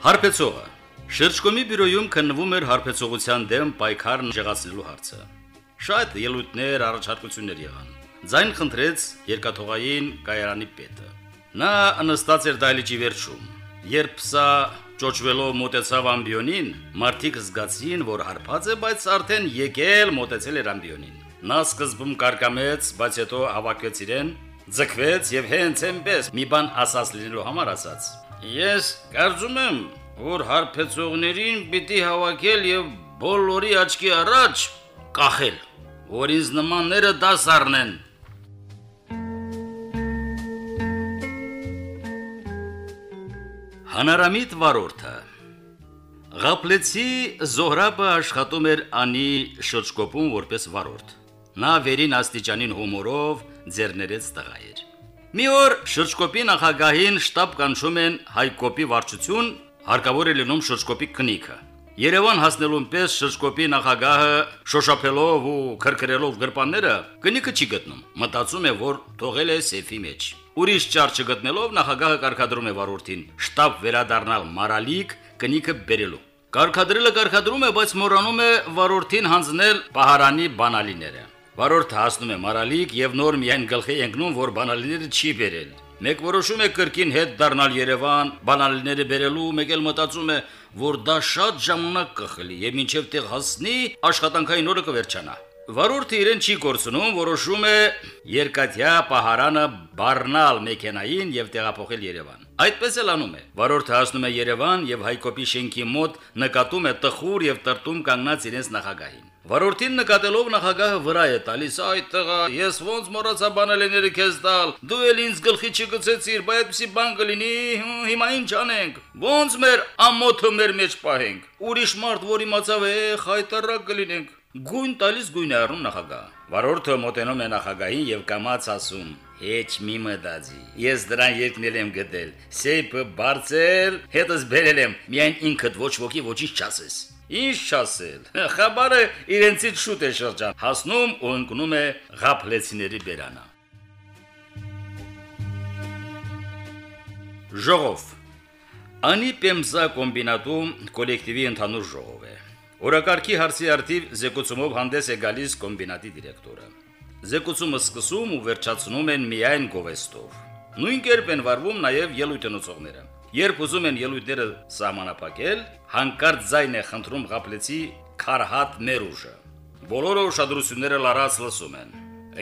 Հարբեցողը. Շրջկոմի բյուրոյում քննվում էր հարբեցողության դեմ պայքարն ժեղացնելու հարցը։ Շատ ելույթներ, առաջարկություններ եղան։ Ձայն խնդրեց երկաթողային կայարանի պետը։ Նա նստած էր դահլիճի վերջում։ Երբ սա ճոճվելով մոտեցավ ամբիոնին, մարդիկ զգացին, որ հարբած է, բայց արդեն եկել մոտեցել էր ամբիոնին։ Նա սկզբում կարկամեց, բայց հետո հավաքեց իրեն, ձգվեց եւ հենց այնպես մի բան ասած լինելու համար ասաց. Ես կարծում եմ, որ հարբեցողներին պիտի հավաքել եւ բոլորի աչքի առաջ կախել, որ ինձ նմանները դաս առնեն։ Հանարամիտ վարորդը. Ղապլեցի Զոհրաբը աշխատում էր անի շրջկոպում որպես վարորդ։ Նա վերին աստիճանին հումորով ձեռներեց տղա էր։ Մի օր շրջկոպի նախագահին շտաբ կանչում են Հայկոպի վարչություն, հարկավոր է լինում շրջկոպի քնիքը։ Երևան հասնելուն պես շրջկոպի նախագահը շոշափելով ու քրքրելով գրպանները կնիկը չի գտնում։ Մտածում է, որ թողել է սեֆի մեջ։ Ուրիշ ճար չգտնելով նախագահը կարկադրում է վարորդին շտաբ վերադառնալ մարալիկ կնիկը բերելու։ Կարկադրելը կարկադրում է, բայց մոռանում է վարորդին հանձնել պահարանի բանալիները։ Վարորդը հասնում է մարալիկ եւ նոր միայն գլխի ընկնում, որ բանալիները չի բերել։ Մեկ որոշում է կրկին հետ դառնալ Երևան, բանալիները բերելու, մեկ էլ մտածում է, որ դա շատ ժամանակ կխլի եւ մինչեւ տեղ հասնի, աշխատանքային օրը կվերջանա։ Վարորդը իրեն չի կորցնում, որոշում է երկաթյա պահարանը բառնալ մեքենային եւ տեղափոխել Երևան։ Այդպես էլ անում է։ Վարորդը հասնում է Երևան եւ Հայկոպի շենքի մոտ նկատում է տխուր եւ տրտում կանգնած իրենց նախագահին։ Վարորդին նկատելով նախագահը վրա է տալիս, այ տղա, ես ոնց մոռացա բանալիները քեզ տալ։ Դու էլ ինձ գլխի չգցեցիր, բայց այդպեսի բան կլինի, հիմա ինչ անենք։ Ոնց մեր ամոթը մեր մեջ պահենք։ Ուրիշ մարդ, որ իմացավ է, խայտարակ կլինենք։ Գույն տալիս գույն առնում նախագահ։ Վարորդը մոտենում է նախագահին եւ կամած ասում. Հեչ մի մտածի։ Ես դրան երկնել եմ գտել։ Սեյփը բարձել, հետս բերել եմ։ Միայն ինքդ ոչ ոքի ոչինչ չասես։ Ինչ չասել։ Խաբարը իրենցից շուտ է շրջան։ Հասնում ու ընկնում է ղափլեցիների բերանը։ Ժողով Անի Պեմսա կոմբինատում կոլեկտիվի ընդհանուր ժողով է։ Օրակարգի հարցի արդիվ զեկուցումով հանդես է գալիս կոմբինատի դիրեկտորը։ Զեկուցումը սկսում ու վերջացնում են միայն գովեստով։ Նույն կերպ են վարվում նաև ելույթնոցողները։ Երբ ուզում են ելույթները սահմանափակել, հանկարծ ձայն է խնդրում ղապլեցի քարհատ մերուժը։ Բոլորը ուշադրությունները լարած լսում են։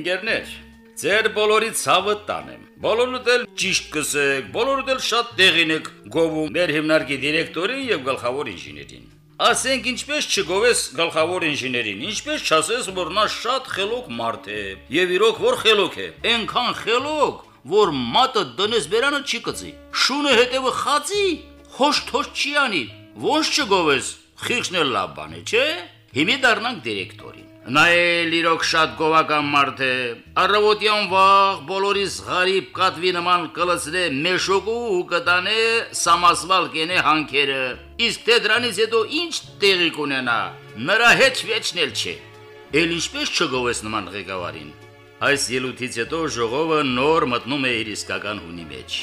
Ընկերներ, ձեր բոլորի ցավը տանեմ։ Բոլորդ էլ ճիշտ կսեք, բոլորդ էլ շատ տեղին եք գովում մեր հիմնարկի դիրեկտորին եւ գլխավոր ինժեներին։ Ասենք ինչպես չգովես գլխավոր ինժեներին, ինչպես չասես, որ նա շատ խելոք մարդ է։ Եվ իրոք որ խելոք է։ Այնքան խելոք, որ մատը դնես բերանը չի կծի։ Շունը հետևը խածի, հոշ-թոշ չի անի։ Ոնց չգովես, խիղճն էլ լավ բան է, չէ։ Հիմի դառնանք դիրեկտորին։ Նա էլ իրոք շատ գովական մարդ է։ Առավոտյան վաղ բոլորիս ღարիբ կատվի նման կլցնե մեշոկու ու կտանե սամասվալ կենե հանքերը։ Իսկ թե դրանից հետո ինչ տեղի կունենա, նրա հետ վեճնել չէ։ Էլ ինչպես չգովես նման ղեկավարին։ Այս ելույթից հետո ժողովը նոր մտնում է իր իսկական հունի մեջ։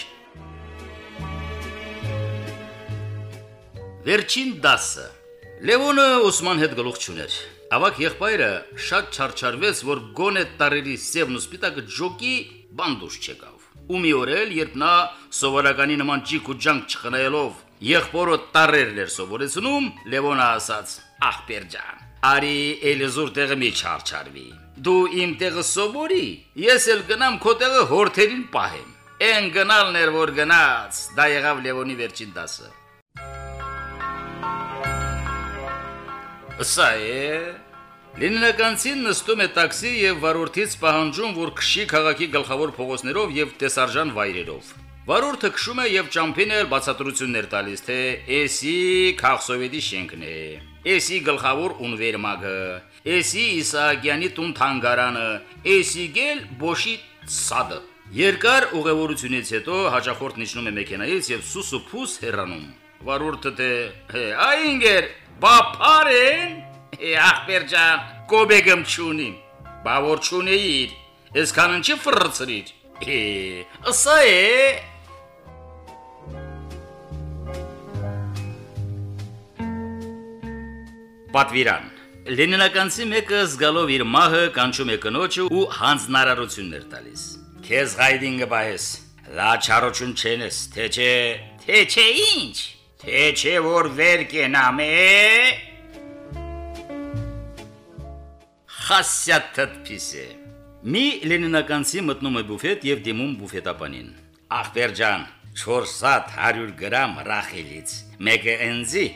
Վերջին դասը. Լևոնը Օսման հետ գլուխ չուներ։ Ավակ եղբայրը շատ չարչարվեց, որ գոնե տարերի սևն ու սպիտակը ջոկի բանդուշ չեկավ։ Ու մի օր էլ, երբ նա սովորականի նման ճիք ու ջանք չխնայելով եղբորը տարերն էր սովորեցնում, Լևոնը ասաց. «Ախպեր ջան, արի էլեզուր տեղը մի չարչարվի»։ Դու իմ տեղը սովորի, ես էլ գնամ քո տեղը հորթերին պահեմ։ Էն գնալն էր որ գնաց, դա եղավ Լևոնի վերջին դասը։ Սա է Լենինականցին նստում է տաքսի եւ վարորդից պահանջում, որ քշի քաղաքի գլխավոր փողոցներով եւ տեսարժան վայրերով։ Վարորդը քշում է եւ ճամփին էլ բացատրություններ տալիս, թե էսի քաղսովետի շենքն է, էսի գլխավոր ունվերմագը, էսի Իսահակյանի տուն թանգարանը, էսի գել Բոշի սադը։ Երկար ուղևորությունից հետո հաջախորդ նշնում է մեքենայից եւ սուսուփուս հեռանում։ Վարորդը թե այնգեր Բափարեն։ Ախպեր ջան, կոբեգմ չունիմ։ Բա որ չունեիր, այսքան ինչի ֆրծրիր։ Է, ասա է։ Պատվիրան Լենինականցի մեկը զգալով իր մահը կանչում է կնոջը ու հանձնարարություններ տալիս։ Քեզ գայդինգը բայես, լաչարոչուն չենես, թե չէ, թե չէ ինչ թե չէ որ վեր կենամ է։ Խասյաթդ պիսե։ Մի լենինականցի մտնում է բուֆետ եւ դիմում բուֆետապանին։ Ախպեր ջան, 400 գրամ ռախիլից, մեկը ընձի,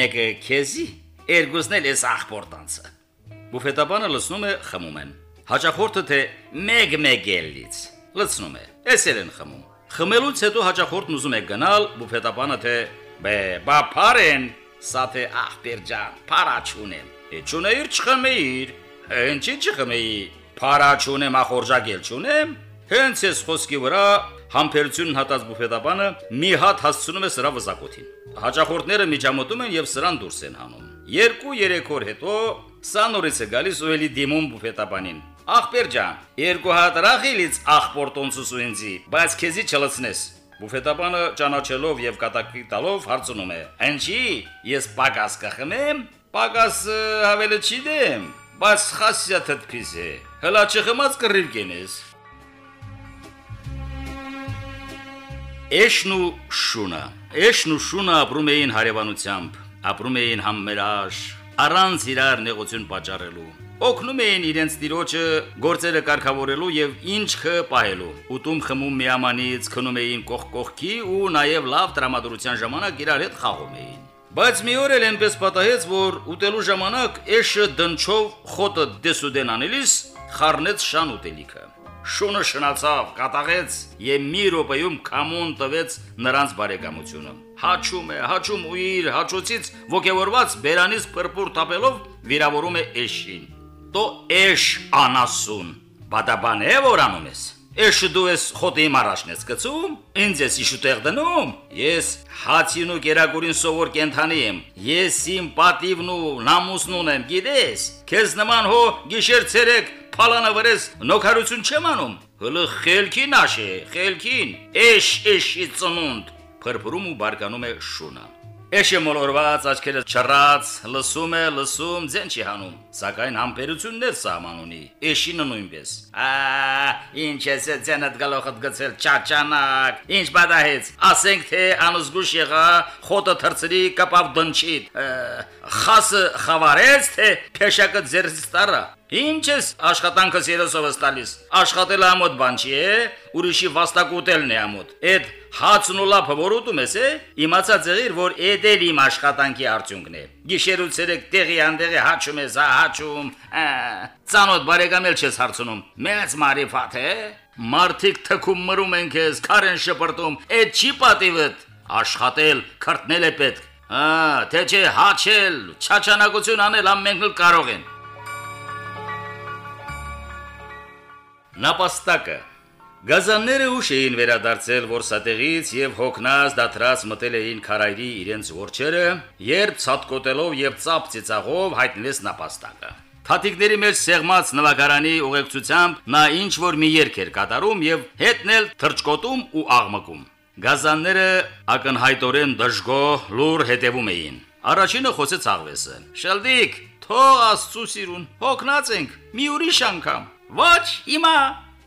մեկը քեզի, երկուսն էլ էս ախպորտանցը։ Բուֆետապանը լսնում է խմում են։ Հաճախորդը թե մեկ-մեկ ելից լցնում է։ Էսել են խմում։ Խմելուց հետո հաճախորդն ուզում է գնալ, բուֆետապանը թե բե բա փարեն, սա թե ախպեր ջան, փարա չունեմ։ Է չունեիր չխմեիր։ Ինչի չխմեի։ Փարա չունեմ, ախորժակել չունեմ։ Հենց ես խոսքի վրա համբերությունն հատած բուֆետապանը մի հատ հասցնում է սրա վզակոթին։ Հաճախորդները միջամտում են եւ սրան դուրս են հանում։ Երկու-երեք օր հետո սա նորից է գալիս ու էլի դիմում բուֆետապանին։ Ախպեր ջան, երկու հատ ռախիլից ախպորտոնցուսու ինձի, բայց քեզի չլցնես։ Բուֆետապանը ճանաչելով եւ կատակի տալով հարցնում է. «Ինչի՞ ես պակաս կխմեմ»։ Պակաս հավելը չի դեմ, բայց խասյաթդ փիզե։ Հլա չխմած կռիվ կենես։ Էշն ու շունը։ Էշն ու շունը ապրում էին հարևանությամբ, ապրում էին համմերաշ, առանց իրար նեղություն պատճառելու օգնում էին իրենց տիրոջը գործերը կարգավորելու եւ ինչքը պահելու։ Ուտում խմում միամանից քնում էին կողք կողքի ու նաեւ լավ տրամադրության ժամանակ իրար հետ խաղում էին։ Բայց մի օր էլ այնպես պատահեց, որ ուտելու ժամանակ էշը դնչով խոտը դեսուդեն անելիս խառնեց շան ուտելիքը շունը շնացավ, կատաղեց եւ մի րոպեում կամոն տվեց նրանց բարեկամությունը։ Հաչում է, հաչում ու իր հաչոցից ոգևորված բերանից փրփուր տապելով վիրավորում է էշին տո էշ անասուն։ Բադաբան է որ անում ես։ Էշը դու ես խոտի մարաշն ես գցում, ինձ ես իշուտեղ դնում։ Ես հացին ու կերակուրին սովոր կենթանի եմ։ Ես իմ պատիվն ու նամուսն ունեմ, գիտես։ Քեզ նման հո գիշեր ցերեկ փալանը վրես նոքարություն չեմ անում։ Հլը խելքին աշե, խելքին։ Էշ էշի ծնունդ։ Փրփրում ու բարկանում է շունը։ Էշը մոլորված աչքերը չռած, լսում է, լսում, ձեն չի հանում, սակայն համբերություններ սահման ունի։ Էշինը նույնպես։ Ա, ինչ ես ձենդ գլոխդ գցել չաչանակ, ինչ բադահեց։ Ասենք թե անզգուշ եղա, խոտը թրծրի կապավ դնչիտ։ Խասը խավարեց, թե փեշակը ձերից տարա։ Ինչ ես աշխատանքս երեսովս տալիս։ Աշխատելը ամոթ բան չի, է, ուրիշի վաստակուտելն է ամոթ։ Այդ հացն ու լափը որ ուտում ես, է, իմացած եղիր, որ էդել իմ աշխատանքի արդյունքն է։ Գիշերու ցերեկ տեղի անդեղի հաչում ես, հաչում։ Ծանոթ բարեկամել չես հարցնում։ Մեծ մարիֆատ է։ Մարդիկ թքում մրում են քեզ, քարեն շպրտում։ Այդ չի պատիվդ։ Աշխատել, քրտնել է պետք։ Հա, թե չէ հաչել, չաչանակություն անել ամենքն կարող են։ Նապաստակը Գազանները ուշ էին վերադարձել որսատեղից եւ հոգնած դատրած մտել էին քարայրի իրենց ворչերը, երբ ցածկոտելով եւ ծապ ծիծաղով հայտնվեց նապաստակը։ Թաթիկների մեջ սեղմած նվագարանի ուղեկցությամբ նա ինչ որ մի երգ էր կատարում եւ հետնել թրջկոտում ու աղմկում։ Գազանները ակնհայտորեն դժգոհ լուր հետևում էին։ Առաջինը խոսեց աղվեսը. «Շալդիկ, թող աստծու սիրուն, հոգնած ենք, մի ուրիշ անգամ»։ «Ոչ, հիմա»,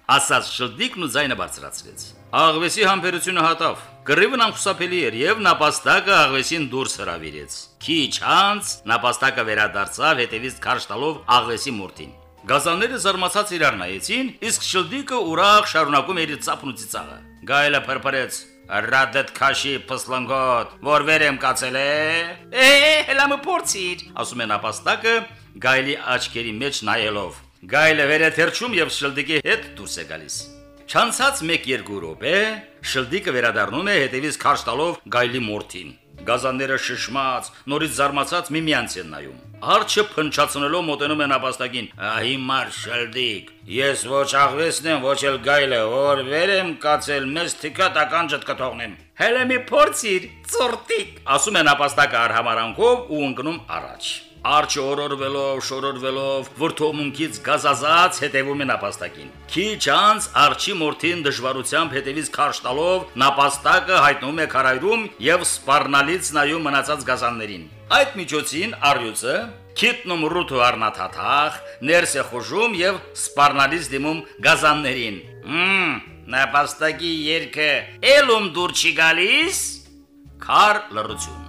ասաց շլդիկն ու ձայնը բարձրացրեց։ Աղվեսի համբերությունը հատավ։ Կռիվն անխուսափելի էր եւ նապաստակը աղվեսին դուրս հravirեց։ Քիչ անց նապաստակը վերադարձավ հետևից քարշ տալով աղվեսի մորտին։ Գազանները զարմացած իրար նայեցին, իսկ շլդիկը ուրախ շարունակում էր ծափն ու ծիծաղը։ Գայլը փրփրեց. Ռադետ քաշի փսլնգոտ, որ վերեմ կացել է։ Է, հելա մը փորձիր, ասում է նապաստակը, գայլի աչքերի մեջ նայելով։ Գայլը վերաթերչում եւ շլդիկի հետ դուրս է գալիս։ Չանցած 1-2 րոպե շլդիկը վերադառնում է հետևից քարշ տալով գայլի մորթին։ Գազանները շշմած, նորից զարմացած միմյանց են նայում։ Արջը փնչացնելով մոտենում են ապաստակին։ Հիմար շլդիկ, ես ոչ աղվեսն եմ, ոչ էլ գայլը, որ վերեմ կացել, մեզ թիկա տականջդ կթողնեմ։ Հələ մի փորձիր, ծորտիկ, ասում են ապաստակը արհամարանքով ու ընկնում առաջ։ Արջը օրորվելով, շորորվելով, վրթոմունքից գազազած հետևում է նապաստակին։ Քիչ անց արջի մորթին դժվարությամբ հետևից քարշ տալով նապաստակը հայտնում է քարայրում եւ սպառնալից նայում մնացած գազաններին։ Այդ միջոցին առյուծը Քիտնում ռութու առնաթաթախ, ներս է խոժում եւ սպառնալից դիմում գազաններին։ Մմ, նապաստակի երկը, ելում դուր չի գալիս։ Քար լրություն։